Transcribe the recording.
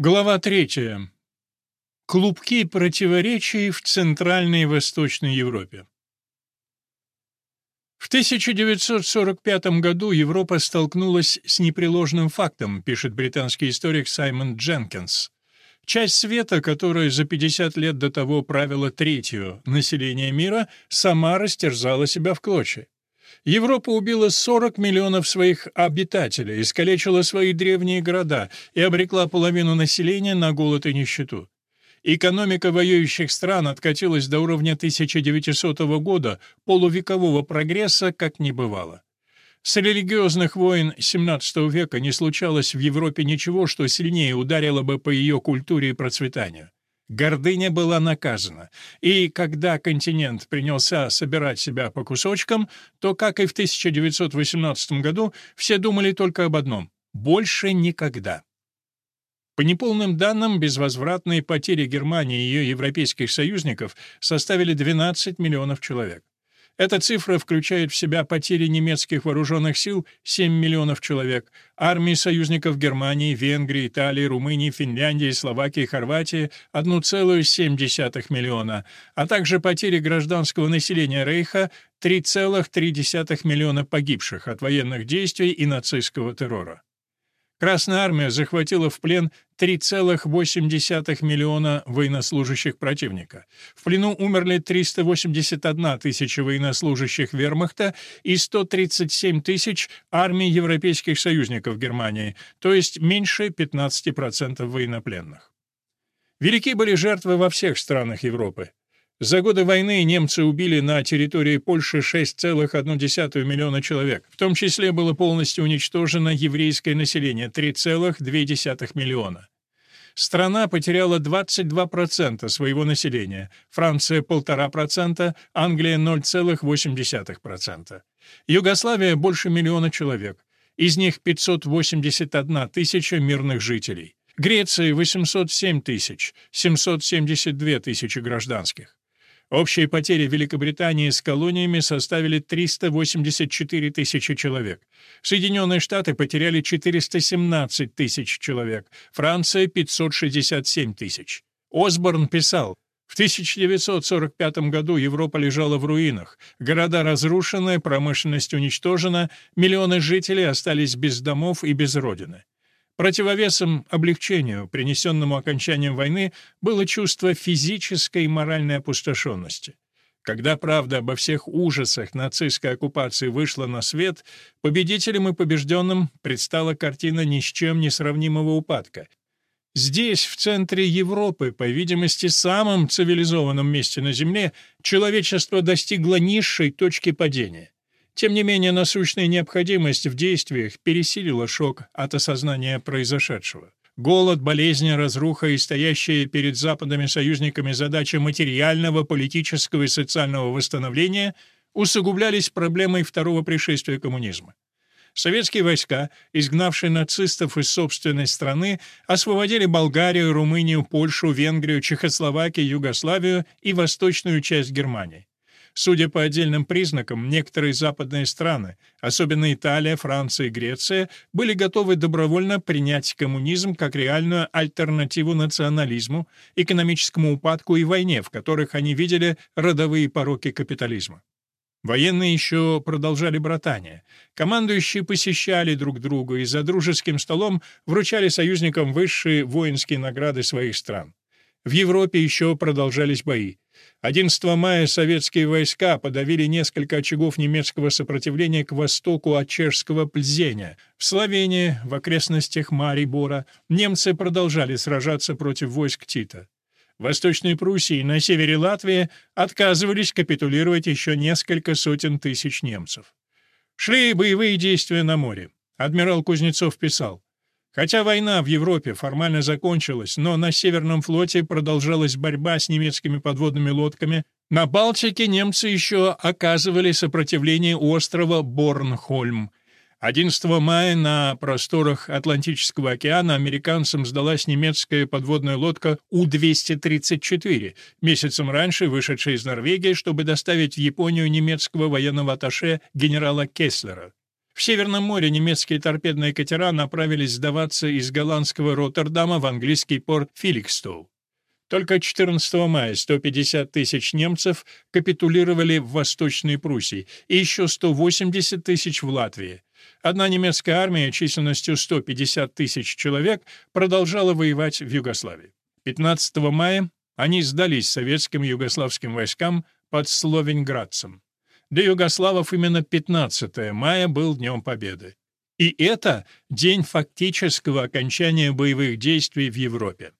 Глава третья. Клубки противоречий в Центральной и Восточной Европе. В 1945 году Европа столкнулась с непреложным фактом, пишет британский историк Саймон Дженкинс. Часть света, которая за 50 лет до того правила третью население мира, сама растерзала себя в клочья. Европа убила 40 миллионов своих обитателей, искалечила свои древние города и обрекла половину населения на голод и нищету. Экономика воюющих стран откатилась до уровня 1900 года, полувекового прогресса как не бывало. С религиозных войн XVII века не случалось в Европе ничего, что сильнее ударило бы по ее культуре и процветанию. Гордыня была наказана, и когда континент принялся собирать себя по кусочкам, то, как и в 1918 году, все думали только об одном — больше никогда. По неполным данным, безвозвратные потери Германии и ее европейских союзников составили 12 миллионов человек. Эта цифра включает в себя потери немецких вооруженных сил 7 миллионов человек, армии союзников Германии, Венгрии, Италии, Румынии, Финляндии, Словакии, Хорватии 1,7 миллиона, а также потери гражданского населения Рейха 3,3 миллиона погибших от военных действий и нацистского террора. Красная армия захватила в плен 3,8 миллиона военнослужащих противника. В плену умерли 381 тысяча военнослужащих вермахта и 137 тысяч армий европейских союзников Германии, то есть меньше 15% военнопленных. Велики были жертвы во всех странах Европы. За годы войны немцы убили на территории Польши 6,1 миллиона человек. В том числе было полностью уничтожено еврейское население – 3,2 миллиона. Страна потеряла 22% своего населения, Франция – 1,5%, Англия – 0,8%. Югославия – больше миллиона человек. Из них 581 тысяча мирных жителей. Греция – 807 тысяч, 772 тысячи гражданских. Общие потери Великобритании с колониями составили 384 тысячи человек. Соединенные Штаты потеряли 417 тысяч человек, Франция — 567 тысяч. Осборн писал, в 1945 году Европа лежала в руинах, города разрушены, промышленность уничтожена, миллионы жителей остались без домов и без родины. Противовесом облегчению, принесенному окончанием войны, было чувство физической и моральной опустошенности. Когда правда обо всех ужасах нацистской оккупации вышла на свет, победителям и побежденным предстала картина ни с чем не сравнимого упадка. Здесь, в центре Европы, по видимости, самом цивилизованном месте на Земле, человечество достигло низшей точки падения. Тем не менее, насущная необходимость в действиях пересилила шок от осознания произошедшего. Голод, болезни, разруха и стоящие перед западными союзниками задача материального, политического и социального восстановления усугублялись проблемой второго пришествия коммунизма. Советские войска, изгнавшие нацистов из собственной страны, освободили Болгарию, Румынию, Польшу, Венгрию, Чехословакию, Югославию и восточную часть Германии. Судя по отдельным признакам, некоторые западные страны, особенно Италия, Франция и Греция, были готовы добровольно принять коммунизм как реальную альтернативу национализму, экономическому упадку и войне, в которых они видели родовые пороки капитализма. Военные еще продолжали братание. Командующие посещали друг друга и за дружеским столом вручали союзникам высшие воинские награды своих стран. В Европе еще продолжались бои. 11 мая советские войска подавили несколько очагов немецкого сопротивления к востоку от чешского Пльзеня. В Словении, в окрестностях Марибора, немцы продолжали сражаться против войск Тита. В Восточной Пруссии и на севере Латвии отказывались капитулировать еще несколько сотен тысяч немцев. Шли боевые действия на море. Адмирал Кузнецов писал, Хотя война в Европе формально закончилась, но на Северном флоте продолжалась борьба с немецкими подводными лодками. На Балтике немцы еще оказывали сопротивление острова Борнхольм. 11 мая на просторах Атлантического океана американцам сдалась немецкая подводная лодка У-234, месяцем раньше вышедшая из Норвегии, чтобы доставить в Японию немецкого военного атташе генерала Кеслера. В Северном море немецкие торпедные катера направились сдаваться из голландского Роттердама в английский порт Филикстоу. Только 14 мая 150 тысяч немцев капитулировали в Восточной Пруссии и еще 180 тысяч в Латвии. Одна немецкая армия численностью 150 тысяч человек продолжала воевать в Югославии. 15 мая они сдались советским югославским войскам под Словенградцем. Для югославов именно 15 мая был Днем Победы. И это день фактического окончания боевых действий в Европе.